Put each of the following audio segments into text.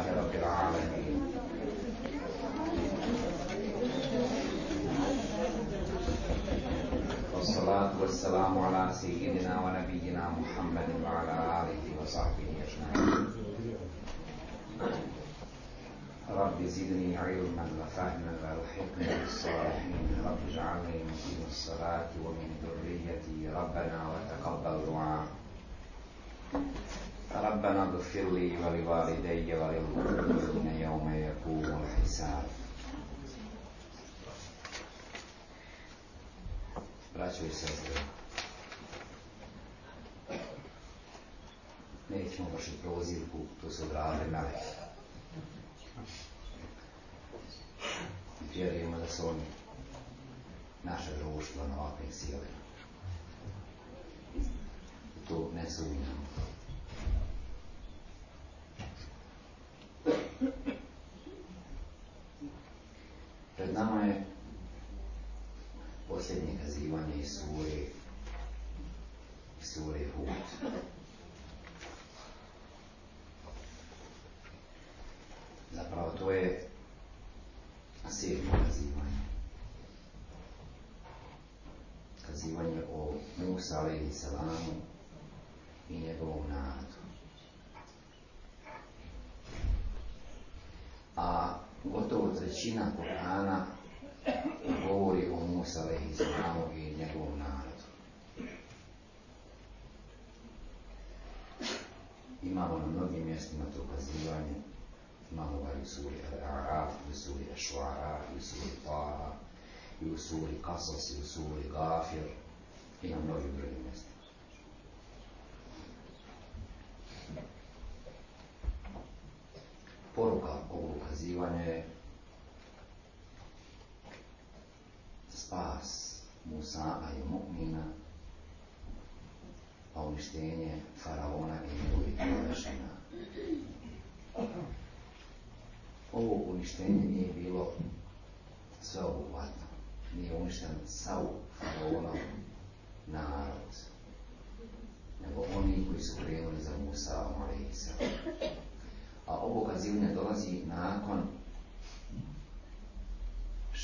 لله رب العالمين. والصلاة والسلام على سيدنا ونبينا محمد وعلى آله وصحبه أجمعين. رب زدني علما وفهما والحقني بالصالحين. رب اجعلني مقيم الصلاة ومن ذريتي. ربنا وتقبل دعاء. ربنا اغفر لي ولوالدي وللمؤمنين يوم يقوم الحساب Braćo i sestre, nećemo vršiti prozivku, to se odradili meleki. Vjerujemo da su oni naše društvo na ovakvim silima. I to ne sumnjamo. Pred nama je posljednje kazivanje iz sure iz Hud. Zapravo to je sedmo kazivanje. Kazivanje o Musa salamu i njegovom narodu. A trećina Korana govori o Musa alaihi salamu i njegovom narodu. Imamo na mnogim mjestima to kazivanje, imamo ga i u suri Al-A'raf, i u suri Al-Shu'ara, i u suri Taha, i u suri Qasas, i u suri Gafir, i na mnogim drugim mjestima. Poruka ovog ukazivanja je spas Musa i mu'mina, a uništenje faraona i njegovih podašina. Ovo uništenje nije bilo sveobuhvatno. Nije uništen sav faraonov narod, nego oni koji su krenuli za Musa alaihissalam. A ovo kazivanje dolazi nakon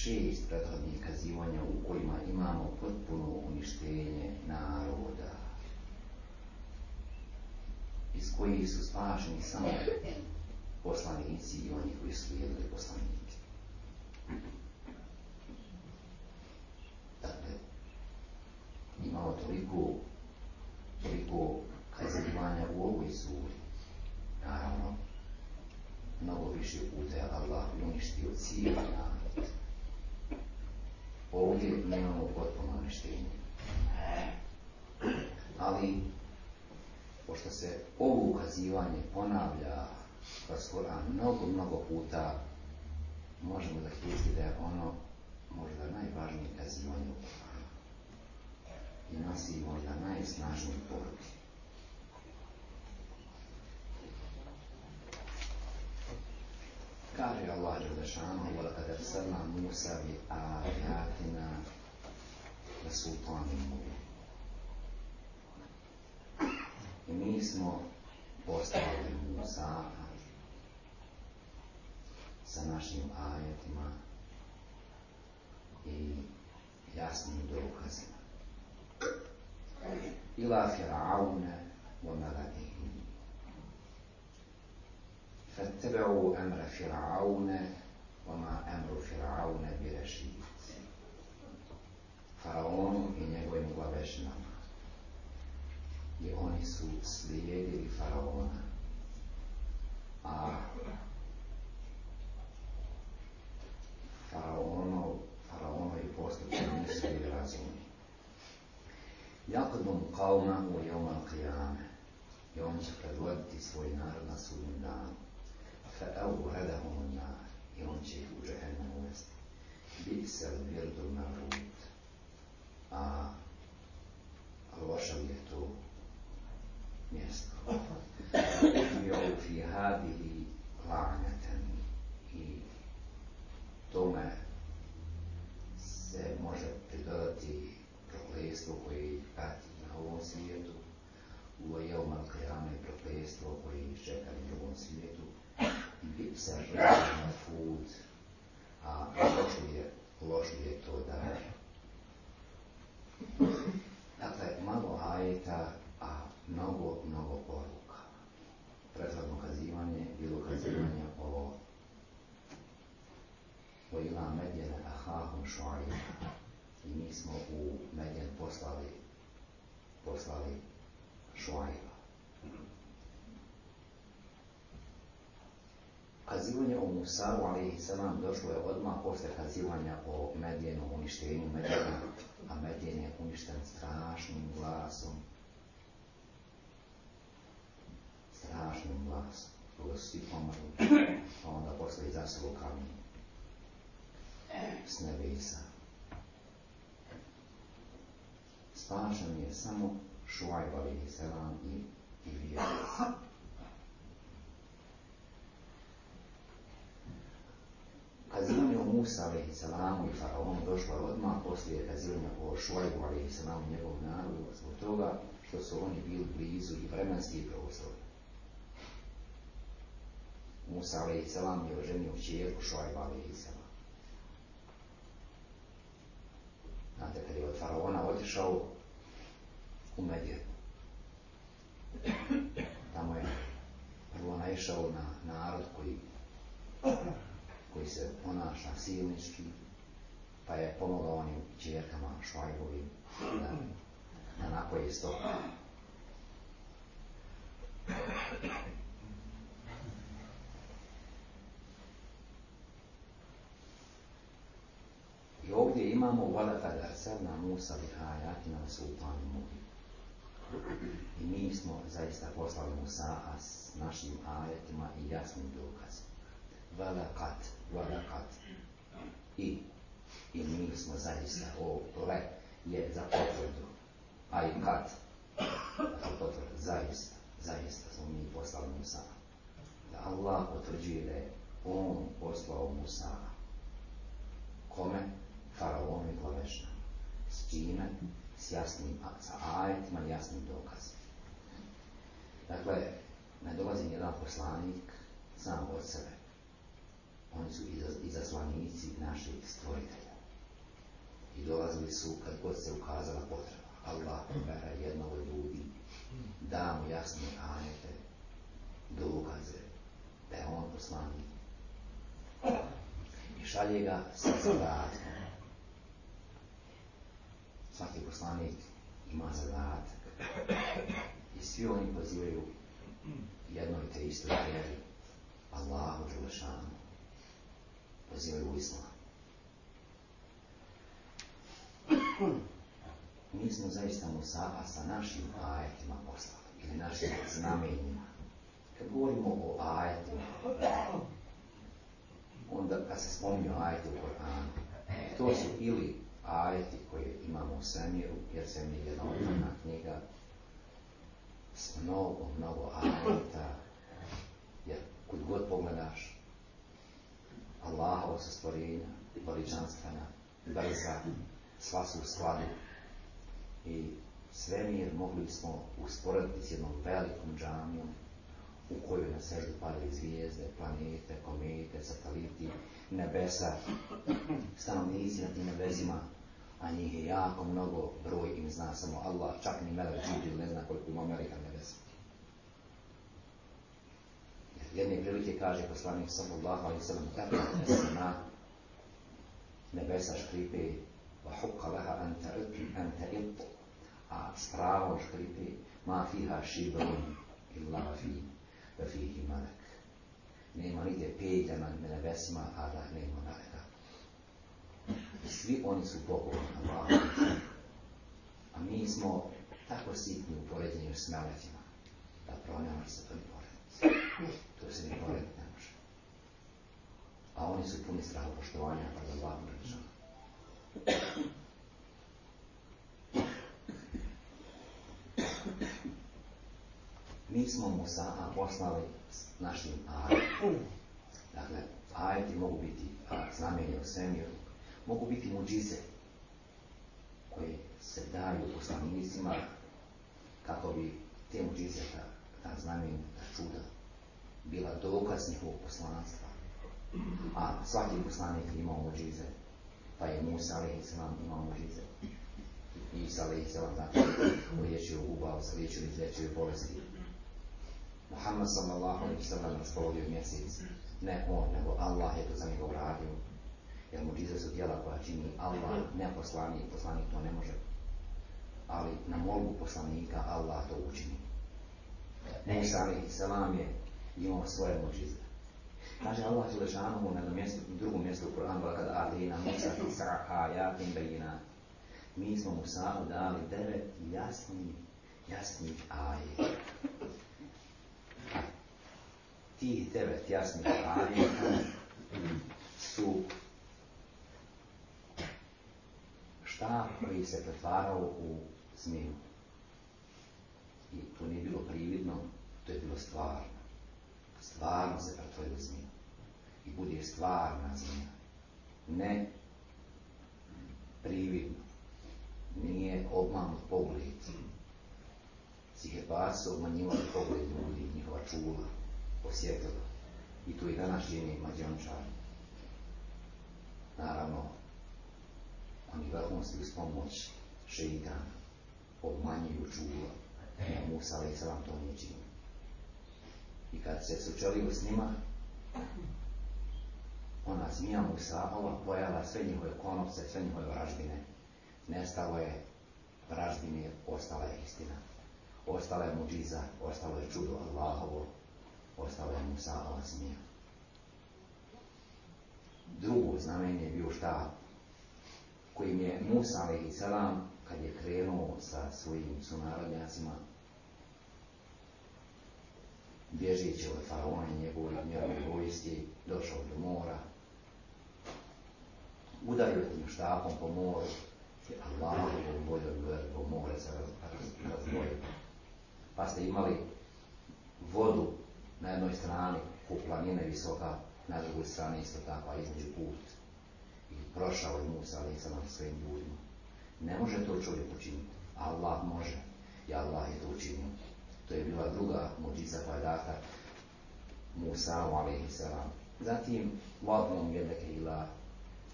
šest prethodnih kazivanja u kojima imamo potpuno uništenje naroda iz kojih su spašeni samo poslanici i oni koji slijedili poslanike. Dakle, imamo toliko, toliko kazivanja u ovoj suri. Naravno, mnogo više puta je Allah uništio cijeli narod. Ovdje nemamo potpuno uništenje. Ali, pošto se ovo ukazivanje ponavlja kroz Koran mnogo, mnogo puta, možemo zaključiti da je ono možda najvažnije kazivanje u Koranu i nosi možda najsnažnije poruke. Kaže Allah Đelešanu, وَلَكَدْ أَرْسَلْنَا مُوسَى بِآيَاتِنَا وَسُلْطَانٍ مُبِينٍ I mi smo poslali Musa sa našim ajetima i jasnim dokazima. Ila Fir'aune wa maladihi. فاتبعوا أمر فرعون وما أمر فرعون برشيد Faraonu i njegovim glavešnama. I oni su slijedili Faraona. A Faraonov, Faraonovi postupci nisu bili razumni. Jakudom kauma u jevma qiyame. I on će predvoditi svoj narod na sudnjem danu. فأوردهم النار يوم شيء جهنم uvesti. بئس الورد المورود a loša li je to mjesto. Utbiju fi hadihi la'natan i tome se može pridodati prokletstvo koje ih prati na ovom svijetu, u jevmal qiyame prokletstvo koje ih čeka na drugom svijetu, se na food, a lošije, lošije to da Dakle, malo ajeta, a mnogo, mnogo poruka. Prethodno kazivanje, bilo kazivanje o o ila medjene ahahum šuajba. I mi smo u Medjen poslali poslali šuajba. Kazivanje o Musavu, ali i nam došlo je odmah posle kazivanja o Medjenu, uništenju Medjena, a Medjen je uništen strašnim glasom. Strašnim glasom. Koga su svi pomrli, a onda posle i zasilo kamen s nebesa. Spašan je samo Šuajb alaihi selam i, i vjernici. Kazivanje o Musa i faraonu došlo je odmah poslije kazivanja o Šuajbu salamu i njegovom narodu zbog toga što su oni bili blizu i vremenski prostor. Musa alaihi salam je oženio čerku alaihi salam. Znate, kad je od faraona otišao u Medjen. Tamo je prvo naišao na narod koji, koji se ponaša silnički, pa je pomogao onim čerkama Švajbovim da, da napoje stoka. I ovdje imamo وَلَقَدْ أَرْسَلْنَا مُوسَى بِآيَاتِنَا وَسُلْطَانٍ مُبِينٍ I mi smo zaista poslali Musa s našim ajetima i jasnim dokazom. Velakat, velakat. I, i mi smo zaista, o le je za potvrdu. A i kat, za potvrdu, zaista, zaista smo mi poslali Musa. Da Allah potvrđuje da je on poslao Musa. Kome? Faraonu i. S čime? s jasnim, sa ajetima i jasnim dokazima. Dakle, ne dolazi jedan poslanik sam od sebe. Oni su izaslanici naših stvoritelja. I dolazili su kad god se ukazala potreba. Allah pobera jednog od ljudi, da mu jasne ajete, dokaze, da je on poslanik. I šalje ga sa zadatkom svaki poslanik ima zadatak i svi oni pozivaju jednoj te istoj vjeri Allahu Đelešanu pozivaju u islam mi smo zaista Musafa sa našim ajetima poslali ili našim znamenjima. Kad govorimo o ajetima onda kad se spominju ajeti u Koranu to su ili ajeti koje imamo u svemiru, jer svemir je jedna otvorna knjiga s mnogo, mnogo ajeta, jer kud god pogledaš Allahovo sa stvorenja, veličanstvena, brza, sva su u skladu i svemir mogli smo usporediti s jednom velikom džamijom u kojoj na seždu padaju zvijezde, planete, komete, sateliti, nebesa, stanovnici na tim nebesima, a njih je jako mnogo, broj im zna samo Allah, čak ni Melek ne zna koliko ima Amerika nebesa. Jedne prilike kaže poslanik sallallahu alaihi sallam, tako se na nebesa škripe, wa hukka leha anta it, a s pravom škripe, ma fiha šibrun illa fi, wa fihi malek. Nema nigdje petlja na nebesima, a da nema meleka. Svi oni su pokorni. A mi smo tako sitni u poređenju s meletima, da pronjama se porediti. To se ne porediti ne može. A oni su puni strahu poštovanja, da Allahu priča. Mi smo Musa poslali s našim ajetima. Dakle, ajeti mogu biti znamenje u svemiru, mogu biti muđize koje se daju poslanicima kako bi te muđize, ta znamenja, ta čuda bila dokaz njihovog poslanstva. A svaki poslanik imao muđize. Pa je Musa a.s. imao muđize. Isa a.s. znači liječio ubao, liječio izlječio bolesti. Muhammad sallallahu alaihi sallam raspolodio mjesec. Ne on, nego Allah je to za njega uradio. Jer muđize su djela koja čini Allah, ne poslanik, poslanik to ne može. Ali na molbu poslanika Allah to učini. Alaihi sallam je imao svoje muđize. Kaže Allah Želešanomu na mjestu, drugom mjestu u Koranu, kada Adina Musa tisa ajatim bejina. Mi smo Musa dali devet jasnih, jasnih aje. Tih devet jasnih aje su štap koji se pretvarao u zmiju. I to nije bilo prividno, to je bilo stvarno. Stvarno se pretvorio u zmiju. I bude stvarna zmija. Ne prividno. Nije obmanut pogled. Sihebar su obmanjivali pogled ljudi, njihova čula, osjetila. I to i danas čini mađončar. Naravno, oni vrhunski uz pomoć šeitana obmanjuju čula. Musa ali sam to činio. I kad se sučelio s njima, ona zmija Musa ova pojela sve njihove konopce, sve njihove vražbine. Nestalo je vražbine, ostala je istina. Ostala je muđiza, ostalo je čudo Allahovo, ostala je Musa ova zmija. Drugo znamenje je bio šta kojim je Musa salam kad je krenuo sa svojim sunarodnjacima bježeći od faraona i njegove, njegove vojske, došao do mora, udario tim štapom po moru, i Allahovom voljom veliko more se razdvojilo. Pa ste imali vodu na jednoj strani, po planine visoka, na drugoj strani isto tako, a između put. I prošao je Musa, ali sam svojim ljudima. Ne može to čovjek učiniti. Allah može. I Allah je to učinio. To je bila druga muđica koja je data Musa, salam. Zatim, vadnom jednake ila,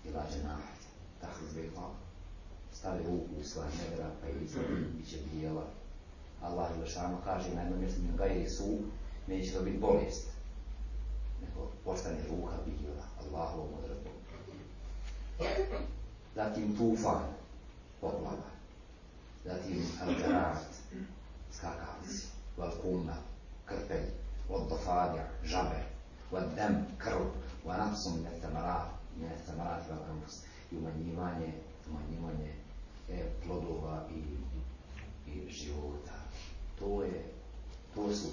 ila dženah. Zbog hvala. Stavi ruku u svoje nedra, pa je izgled, bit će bijela. Allah kaže na jednom mjestu, ga je su, neće to biti bolest. Nego postane ruka bijela. Allahovom odredbom. Zatim tufan, poplava. Zatim al-garat, skakavci, wal-kumma, krpelj, wal-dafadja, žabe, wal-dem, krv, wa-nafsum netamarat, netamarat wal-anfus i umanjivanje, umanjivanje e, plodova i, i života. To je, to su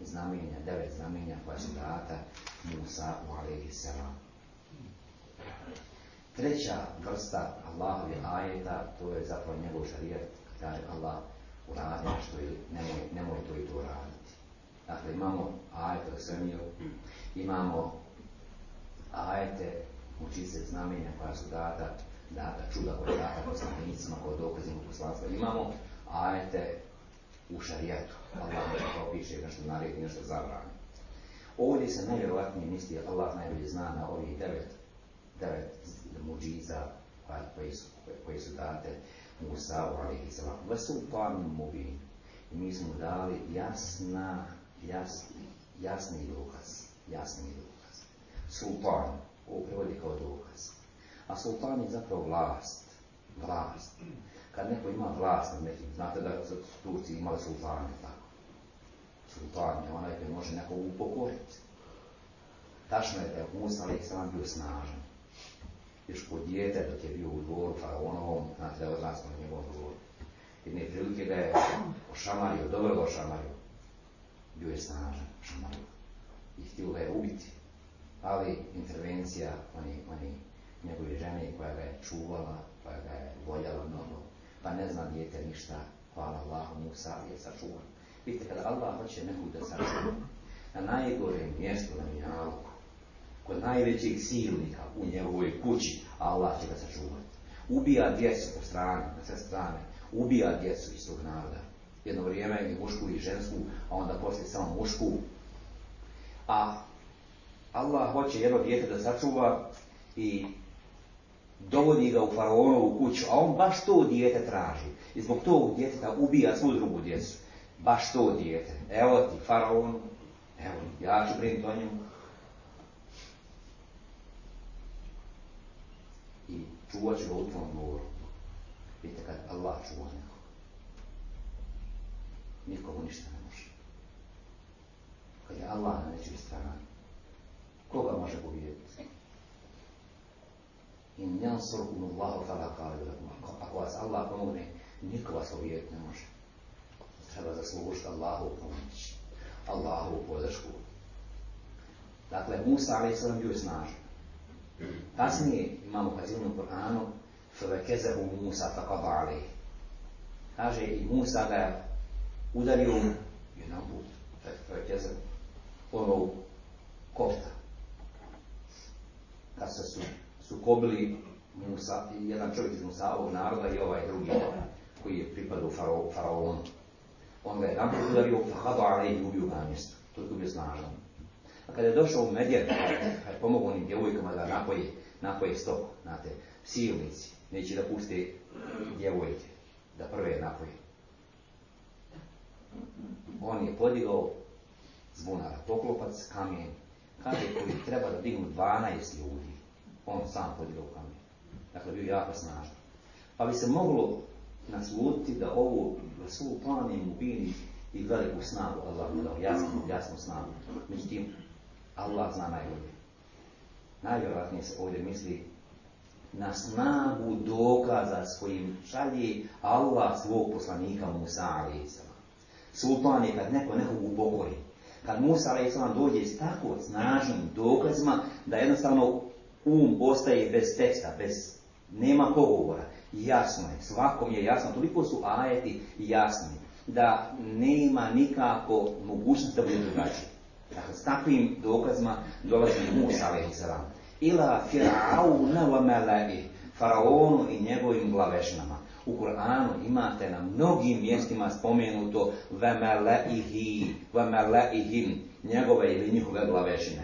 znamenja, devet znamenja koja su data Musa u alaihi salam. Treća vrsta Allahove ajeta, to je zapravo njegov šarijat, kaže Allah uradi što je, nemoj, nemoj to i to raditi. Dakle, imamo ajete o svemiru, imamo ajete učice znamenja koja su data, data čuda koja je data poslanicima, koja dokazimo poslanstva. Imamo ajete u šarijatu. Allah nešto propiše, nešto naredi, nešto zabrani. Ovdje se najvjerojatnije misli, Allah najbolje zna na ovih devet, devet muđiza koje su, koje su date Musa u alihi salam. Vesultanim mubin. I mi smo dali jasna, jasni, jasni dokaz. Jasni dokaz. Sultan, ovo prevodi kao dokaz. A sultan je zapravo vlast. Vlast. Kad neko ima vlast nad nekim, znate da su Turci imali sultane, tako. Sultan je onaj koji može neko upokoriti. Tačno je da je Musa alihi salam bio snažan još kod dijete dok je bio u dvoru faraonovom, znate da je odrastao na njegovom dvoru. Jedne prilike da je ošamario, dobro ga ošamario. Bio je snažan, ošamario. I htio ga je ubiti. Ali intervencija, oni, oni njegove žene koja ga je čuvala, koja ga je voljala mnogo, pa ne zna dijete ništa, hvala Allahu, Musa je sačuvan. Vidite, kada Allah hoće nekog da sačuva, na najgorem mjestu na Mijalku, kod najvećeg silnika u njegovoj kući, Allah će ga sačuvati. Ubija djecu po strani, na sve strane. Ubija djecu iz tog naroda. Jedno vrijeme je mušku i žensku, a onda poslije samo mušku. A Allah hoće jedno dijete da sačuva i dovodi ga u faraonovu kuću, a on baš to dijete traži. I zbog tog djeteta ubija svu drugu djecu. Baš to dijete. Evo ti, faraon, evo, ja ću brinuti o njemu. I čuvat ću ga u tvom dvoru. Vidite kad Allah čuva nekog. Nikomu ništa ne može. Kad je Allah na nečoj strani, koga može pobijediti? In jansurkum Allahu fala Ako vas Allah pomogne, niko vas pobijediti ne može. Treba zaslužiti Allahu pomoć. Allahu podršku. Dakle, Musa a.s. bio je snažan. Kasnije imamo kazivnu u Kur'anu Fevekeze u Musa fakada ali. Kaže i Musa ga je udario jedan put. Fevekeze ono kopta. Kad se su, sukobili Musa, jedan čovjek iz Musaovog naroda i ovaj drugi koji je pripadao faraonu. On ga je jedan put udario, fahadu ali i ubio ga mjesto. To je bio snažan. Kada je došao u Medjer, kad je pomogao onim djevojkama da napoje, napoje stoku, znate, silnici, neće da puste djevojke, da prve napoje. On je podigao zvonara, poklopac, kamen, kaže koji treba da dignu 12 ljudi. On sam podigao kamen. Dakle, bio jako snažan. Pa bi se moglo naslutiti da ovo svu plan im ubini i veliku snagu Allah mu dao, jasnu, jasnu snagu. Međutim, Allah zna najbolje. Najvjerojatnije se ovdje misli na snagu dokaza s kojim šalje Allah svog poslanika Musa a.s. Sultan je kad neko nekog upokori. Kad Musa a.s. dođe s tako snažnim dokazima da jednostavno um ostaje bez teksta, bez, nema pogovora. Jasno je, svakom je jasno, toliko su ajeti jasni da nema nikako mogućnost da bude drugačije. Dakle, s takvim dokazima dolazi Musa a.s. Ila fir'auna wa mala'i, faraonu i njegovim glavešnama. U Kur'anu imate na mnogim mjestima spomenuto vemele'ihi, vemele'ihim, njegove ili njihove glavešine.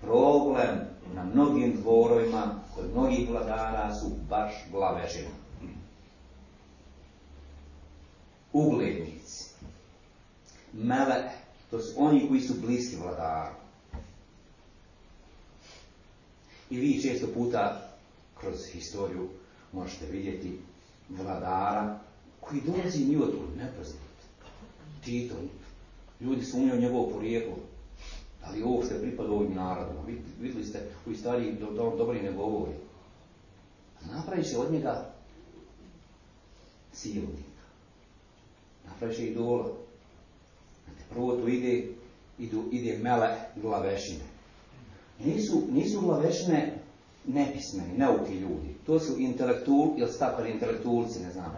Problem na mnogim dvorovima, kod mnogih vladara su baš glavešine. Uglednici. Mele, to su oni koji su bliski vladaru. I vi često puta kroz historiju možete vidjeti vladara koji dolazi ni od nepoznat. Tito, ljudi sumnjaju njegovo porijeklo. Da li ovo što pripada ovim narodima? Vidjeli ste u stariji do, do, dobri ne govori. Napravi se od njega silnika. Napravi se idola. Prvo tu ide, idu, ide mele glavešine. Nisu, nisu glavešine nepismeni, neuki ljudi. To su intelektul, ili stakali intelektualci, ne znam.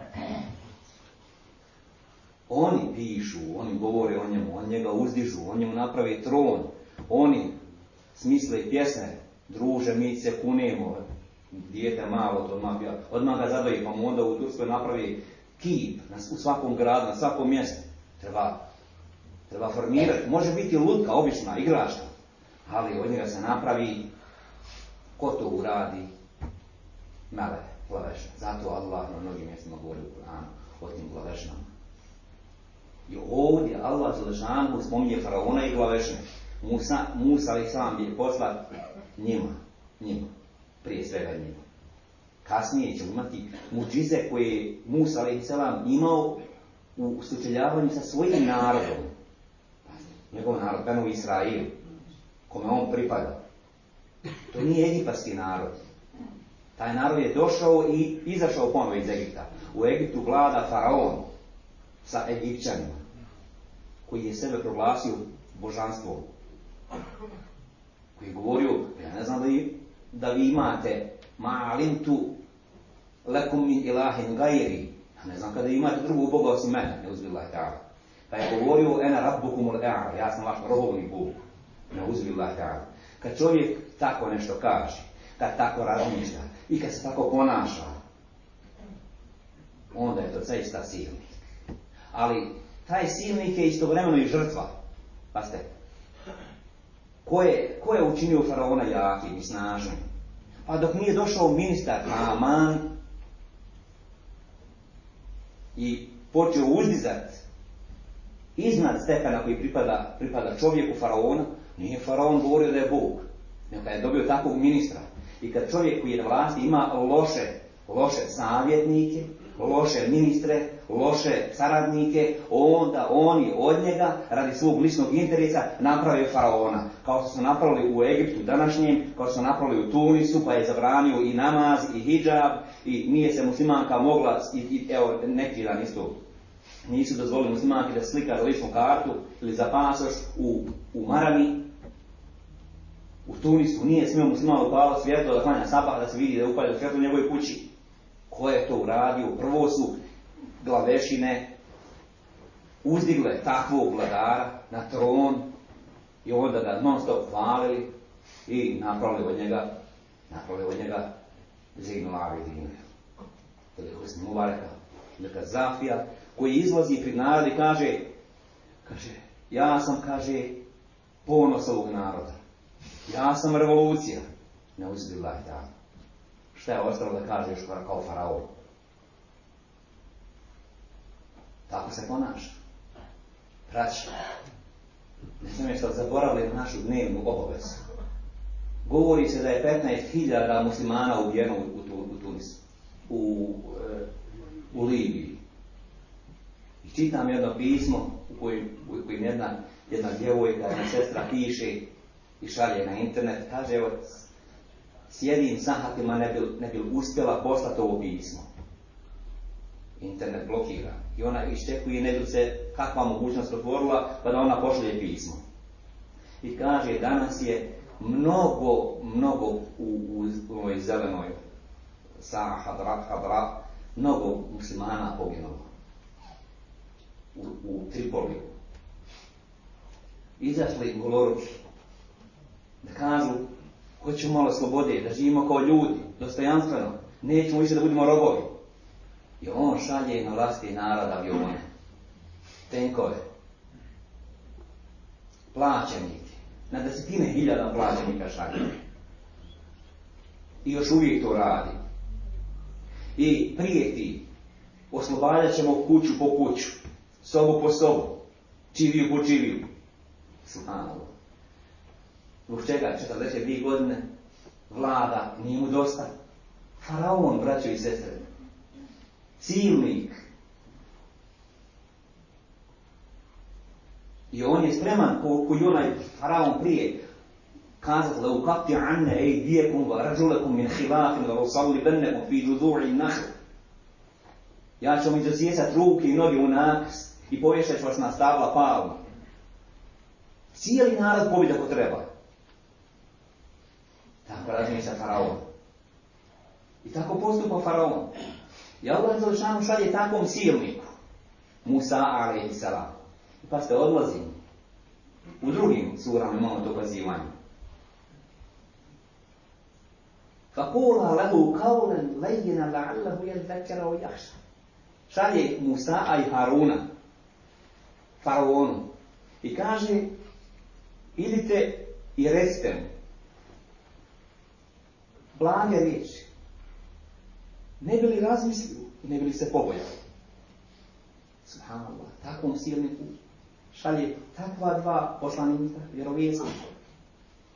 Oni pišu, oni govore o njemu, on njega uzdižu, on njemu napravi tron, oni smisle pjesme, druže, mi se kunemo, dijete malo, to odmah, odmah ga zadoji, pa mu onda u Turskoj napravi kip u svakom gradu, na svakom mjestu. Treba, treba formirati, može biti lutka, obična, igračka, ali od njega se napravi ko to uradi? Mele, glavešne. Zato Allah na mnogim mjestima govori u Kur'anu o tim glavešnama. I ovdje Allah Želešanu spominje faraona i glavešne. Musa, Musa ali sam je poslat njima, njima, prije svega njima. Kasnije ćemo imati muđize koje Musa ali selam imao u sučeljavanju sa svojim narodom. Njegov narod, Benu Israilu, kome on pripada. To nije egipatski narod. Taj narod je došao i izašao ponovo iz Egipta. U Egiptu vlada faraon sa Egipćanima, koji je sebe proglasio božanstvom. Koji je govorio, ja ne znam da, vi, da vi imate tu lekum min ilahin gajeri. Ja ne znam kada imate drugog boga osim mene, ne uzbillah ta'ala. Pa je govorio, ena rabbukumul e'a, ja sam vaš rohovni bog. Ne uzbillah ta'ala. Kad čovjek tako nešto kaže, kad tako razmišlja i kad se tako ponaša, onda je to zaista silnik. Ali taj silnik je istovremeno i žrtva. Pa ste, Ko je, ko je učinio faraona jakim i snažnim? Pa dok nije došao ministar Aman i počeo uzdizati iznad stepena koji pripada, pripada čovjeku faraona, nije faraon govorio da je Bog, nego je dobio takvog ministra. I kad čovjek koji je na vlasti ima loše, loše savjetnike, loše ministre, loše saradnike, onda oni od njega, radi svog ličnog interesa, naprave faraona. Kao što su napravili u Egiptu današnjem, kao što su napravili u Tunisu, pa je zabranio i namaz, i hijab, i nije se muslimanka mogla, i, i evo, neki dan isto nisu dozvolili muslimanki da slika ličnu kartu ili za pasoš u, u Marami, u Tunisu nije smio musliman upala svjetlo da klanja sabah da se vidi da je upalio svjetlo u njegovoj kući. Ko je to uradio? Prvo su glavešine uzdigle takvog vladara na tron i onda ga non stop hvalili i napravili od njega napravili od njega Zinu Abidinu. Ili Husni Mubareka, ili koji izlazi pred narod i kaže, kaže, ja sam, kaže, ponos ovog naroda. Ja sam revolucija. Ne uzbila i tako. Šta je ostalo da kaže još kao faraon? Tako se ponaša. Praći. Ne znam što zaboravili na našu dnevnu obavezu. Govori se da je 15.000 muslimana ubijeno u, u, u Tunisu. U, e, u Libiji. Čitam jedno pismo u kojem, u kojem jedna, jedna djevojka, jedna sestra piše i šalje na internet, kaže evo, sjedim sahatima ne bi, ne bi uspjela poslati ovo pismo. Internet blokira. I ona iščekuje ne bi se kakva mogućnost otvorila pa da ona pošalje pismo. I kaže danas je mnogo, mnogo u, u, u ovoj zelenoj sa hadrat, hadrat, mnogo muslimana poginulo u, u Tripoliju. Izašli goloruki da kažu hoćemo malo slobode, da živimo kao ljudi, dostojanstveno, nećemo više da budemo robovi. I on šalje na vlasti naroda avione, tenkove, plaćenike, na desetine hiljada plaćenika šalje. I još uvijek to radi. I prijeti, oslobađat ćemo kuću po kuću, sobu po sobu, čiviju po čiviju. Subhanallah. Zbog čega 42 godine vlada, nije mu dosta. Faraon, braćo i sestre, silnik. I on je spreman, ko, koji onaj faraon prije, kazat la ukati anne ej dijekum va rađulekum min hilafin va usalli bennekum fi džudu'i nahl. Ja ću mi zasjesat ruke i noge u nakst i povješat ću vas na stabla. Cijeli narod pobiti ako treba. Tako razmišlja faraon. I tako postupa faraon. I Allah Zalšanu šalje takvom silniku. Musa alaihi salam. I pa ste odlazi. U drugim surama imamo to pozivanje. Fakula lehu kaulen lejina la'allahu jel zekera o jahša. Šalje Musa i Haruna faraonu. I kaže idite i recite mu blage riječi. Ne bi li razmislio i ne bi li se pobojao? Subhanallah takvom silniku šalje takva dva poslanika vjerovjesnika.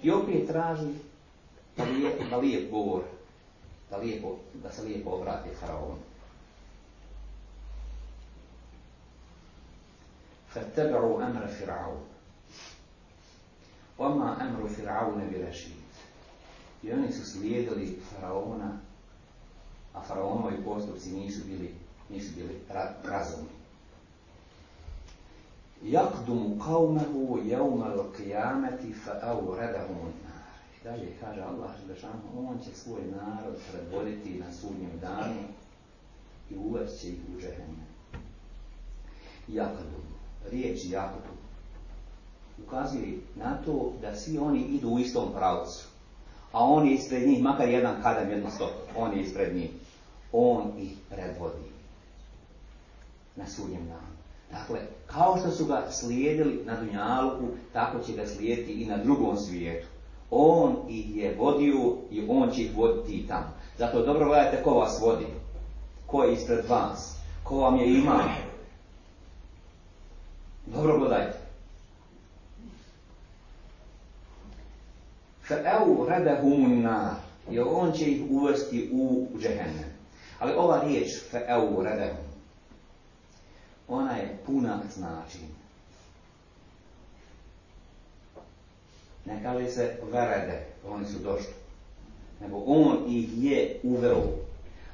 I opet traži da lijep, da da, lijepo, da se lijepo obrati faraonu فاتبعوا أمر فرعون وما أمر فرعون برشيد I oni su slijedili faraona, a faraonovi postupci nisu bili, nisu bili ra razumni. Jakdumu kaumehu jevma l'kijameti fa auredahum nar. I dalje kaže Allah Želešanu, on će svoj narod predvoditi na sudnjem danu i uvest će ih u džehennem. Jakdumu riječ jakotu ukazuje na to da svi oni idu u istom pravcu. A on je ispred njih, makar jedan kadam, jedno stop, on je ispred njih. On ih predvodi na sudnjem danu. Dakle, kao što su ga slijedili na Dunjaluku, tako će ga slijediti i na drugom svijetu. On ih je vodio i on će ih voditi i tamo. Zato dobro gledajte ko vas vodi, ko je ispred vas, ko vam je imam. Dobro gledajte. Redehum nar, jer on će ih uvesti u džehennem. Ali ova riječ redehum, ona je puna značenja. Ne kaže se verede, oni su došli. Nego on ih je uveo.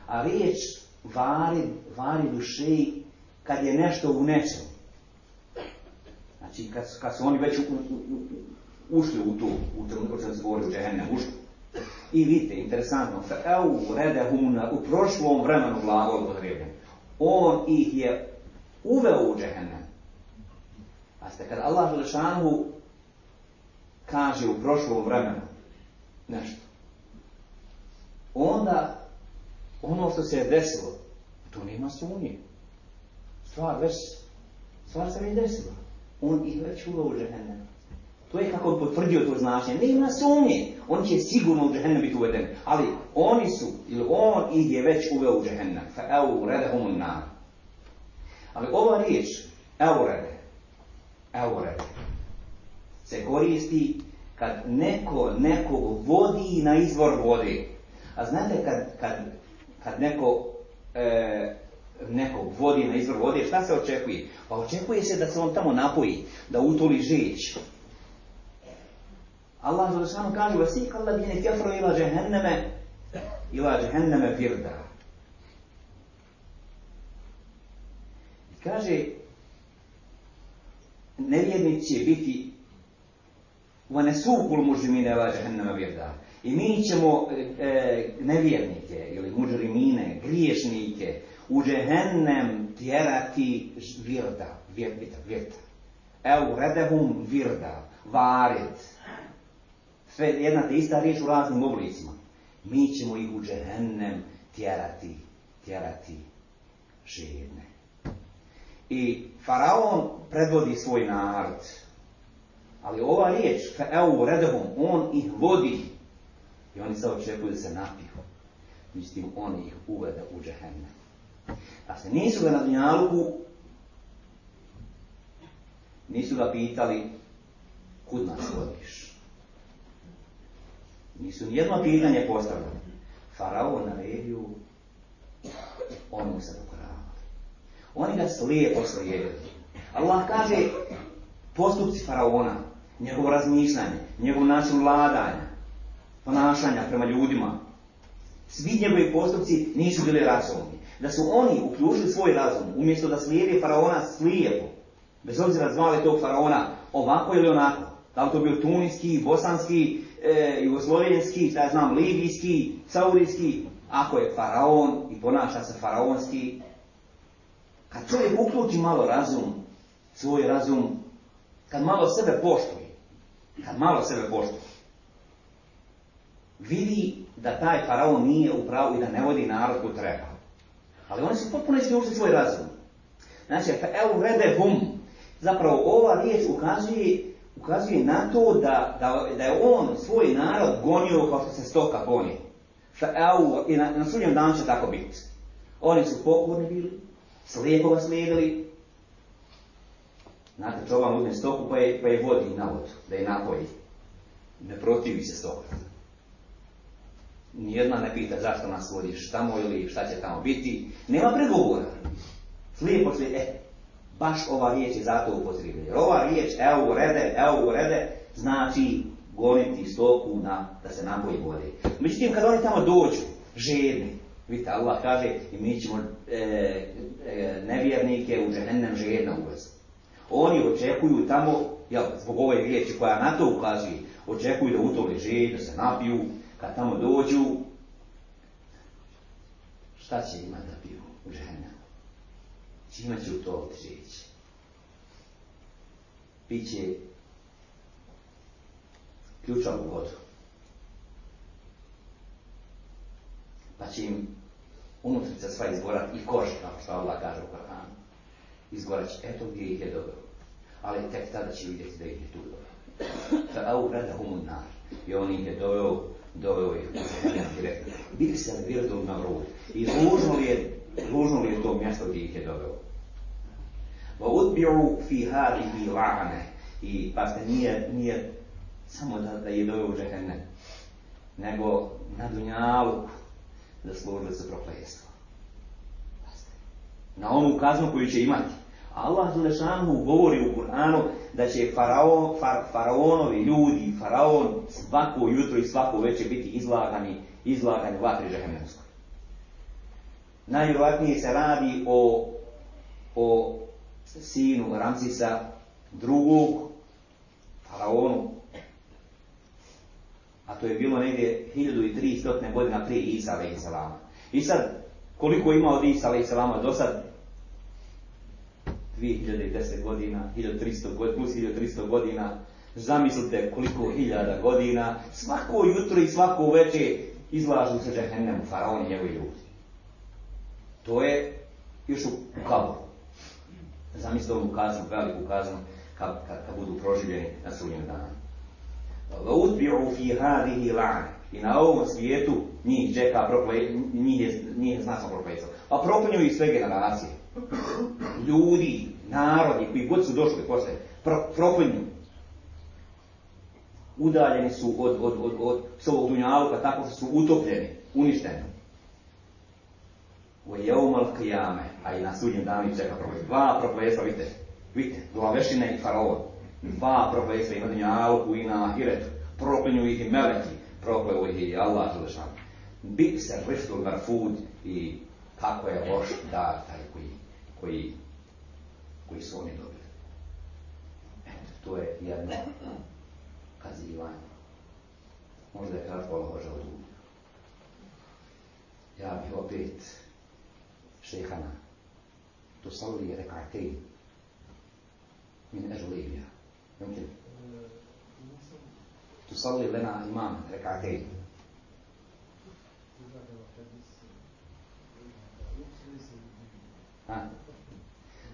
A riječ vari, vari duši kad je nešto u nečem. Znači kad, kad su oni već u, u, ušli u tu, u trenutku što se govori u džehennem, ušli. I vidite, interesantno, evo rede humna, u prošlom vremenu glagol. On ih je uveo u džehennem. Pazite, kada Allah Želešanu kaže u prošlom vremenu nešto, onda ono što se je desilo, to nema sumnje. Stvar već, stvar se već desila. On uveo u džehennem. To je kako potvrdio to značenje. Nema sumnje. On će sigurno u džehennem biti uveden. Ali oni su, ili on ih je već uveo u džehennem. Fa evo redehum nar. Ali ova riječ, eurede, eurede, se koristi kad neko nekog vodi na izvor vode. A znate kad, kad, kad neko e, nekog vodi na izvor vode, šta se očekuje? Pa očekuje se da se on tamo napoji, da utoli žeć. Allah Želešanu kaže vasik Allah bine kefro ila džehenneme ila džehenneme virda. Kaže, nevjernici će biti vanesukul mužimine ila džehenneme virda. I mi ćemo e, nevjernike ili muđrimine, griješnike u džehennem tjerati virda, virda. Evo redehum virda, varid. Sve jedna te ista riječ u raznim oblicima. Mi ćemo ih u džehennem tjerati, tjerati žedne. I faraon predvodi svoj narod. Ali ova riječ, evo redehum, on ih vodi. I oni se očekuju da se napiju. Međutim, on ih uvede u džehennem. Dakle, nisu ga na dunjaluku, nisu ga pitali kud nas vodiš. Nisu nijedno pitanje postavljali. Faraon naredio, oni se pokoravali. Oni ga slijepo slijedili. Allah kaže postupci faraona, njegovo razmišljanje, njegov način vladanja, ponašanja prema ljudima, svi njegovi postupci nisu bili razumni. Da su oni uključili svoj razum, umjesto da slijedi faraona slijepo, bez obzira zvali tog faraona ovako ili onako, da li to bio tunijski, bosanski, e, jugoslovenski, šta ja znam, libijski, saurijski, ako je faraon i ponaša se faraonski, kad čovjek uključi malo razum, svoj razum, kad malo sebe poštuje, kad malo sebe poštuje, vidi da taj faraon nije u pravu i da ne vodi narod ko treba. Ali oni su potpuno isključili svoj razum. Znači, evo rede hum. Zapravo ova riječ ukazuje, ukazuje na to da, da, da je on svoj narod gonio kao što se stoka goni. Evo, I na, na sudnjem danu će tako biti. Oni su pokorni bili, slijepo ga slijedili. Znate, čoban uzme stoku pa je, pa je vodi na vodu, da je napoji. Ne protivi se stoka. Nijedna ne pita zašto nas vodiš tamo ili šta će tamo biti. Nema pregovora. Slijepo slijedi, e, baš ova riječ je zato upotrebljena. Jer ova riječ, evo rede, evo rede, znači goniti stoku na, da se napoji vode. Međutim, kad oni tamo dođu, žedni, vidite, Allah kaže i mi ćemo e, e, nevjernike u džehennem žedna uvesti. Oni očekuju tamo, jel, zbog ove riječi koja na to ukazuje, očekuju da utole žed, da se napiju, kad tamo dođu, šta će imati da piju u džehennemu? Čima će u to žeći? Piće ključavu vodu. Pa će im unutrica sva izgorati i koža, kao što Allah kaže u Koranu. izgorat eto gdje ih je doveo. Ali tek tada će vidjeti da ih je tu doveo. Fa au rada nar. I on ih je doveo, doveo Jahannam direktno. Bili se virdul na vrud. I ružno li je, je to mjesto gdje ih je doveo. Va utbiru fi hadihi la'ane. I pa se nije, nije samo da, da je doveo u nego na dunjalu zaslužili su prokletstvo. Na onu kaznu koju će imati. Allah Želešanu govori u Kur'anu da će faraon, far, faraonovi ljudi, faraon svako jutro i svako večer biti izlagani, izlagani vatri žehennemskoj. Najvjerojatnije se radi o, o sinu Ramsisa drugog faraonu a to je bilo negdje 1300 godina prije Isa a.s. I sad, koliko ima od Isa a.s. do sad? 2010 godina, 1300 godina, plus 1300 godina, zamislite koliko hiljada godina, svako jutro i svako večer izlažu se džehennemu, faraoni njegovi ljudi. To je još u kaboru. Zamislite ovu kaznu, veliku kaznu, kad, kad, budu proživljeni na sudnjem danu. Utbi'u fi hadihi la'an. I na ovom svijetu njih čeka proklej, njih je, njih je znatno prokletstvo. A proklinju sve generacije. Ljudi, narodi koji god su došli posle, pro, proklinju. Udaljeni su od, od, od, od svog dunjaluka tako što su utopljeni, uništeni. U jeumal kijame, a i na sudnjem danu čeka prokletstvo. Dva prokletstva, vidite, vidite, glavešine i faraon dva prokletstva ima dunjalku i na ahiretu. Proklinju ih i meleki, prokleo ih i Allah Želešan. Bi se riftul marfud i kako je loš dar taj koji, koji, koji su oni dobili. Eto, to je jedno kazivanje. Možda je kratko loža od Ja bih opet šehana to salli rekatej min ežulivija. Mumkin? Tu salli lena imam rekatej. Ha?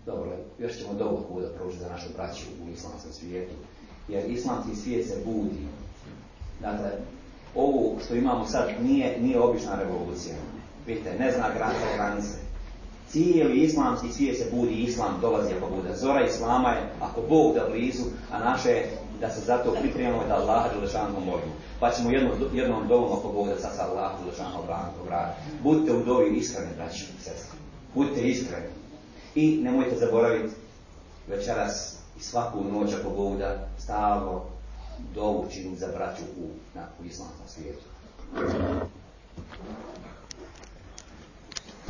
Dobro, još ćemo dovoljko da proučiti za našu braću u islamskom svijetu. Jer islamski svijet se budi. Dakle, ovo što imamo sad nije, nije obična revolucija. Vidite, ne zna granice granice. Cijeli islamski svijet se budi, islam dolazi ako bude. Zora islama je, ako Bog da blizu, a naše da se zato pripremamo da Allah Đelešanu molimo. Pa ćemo jednom, jednom dovom ako Bog da sad sa Allah Đelešanu obrati. Budite u dovi iskreni, braći i sestri. Budite iskreni. I nemojte zaboraviti večeras i svaku noć ako Bog da stalno dovu za braću u, na, u islamskom svijetu.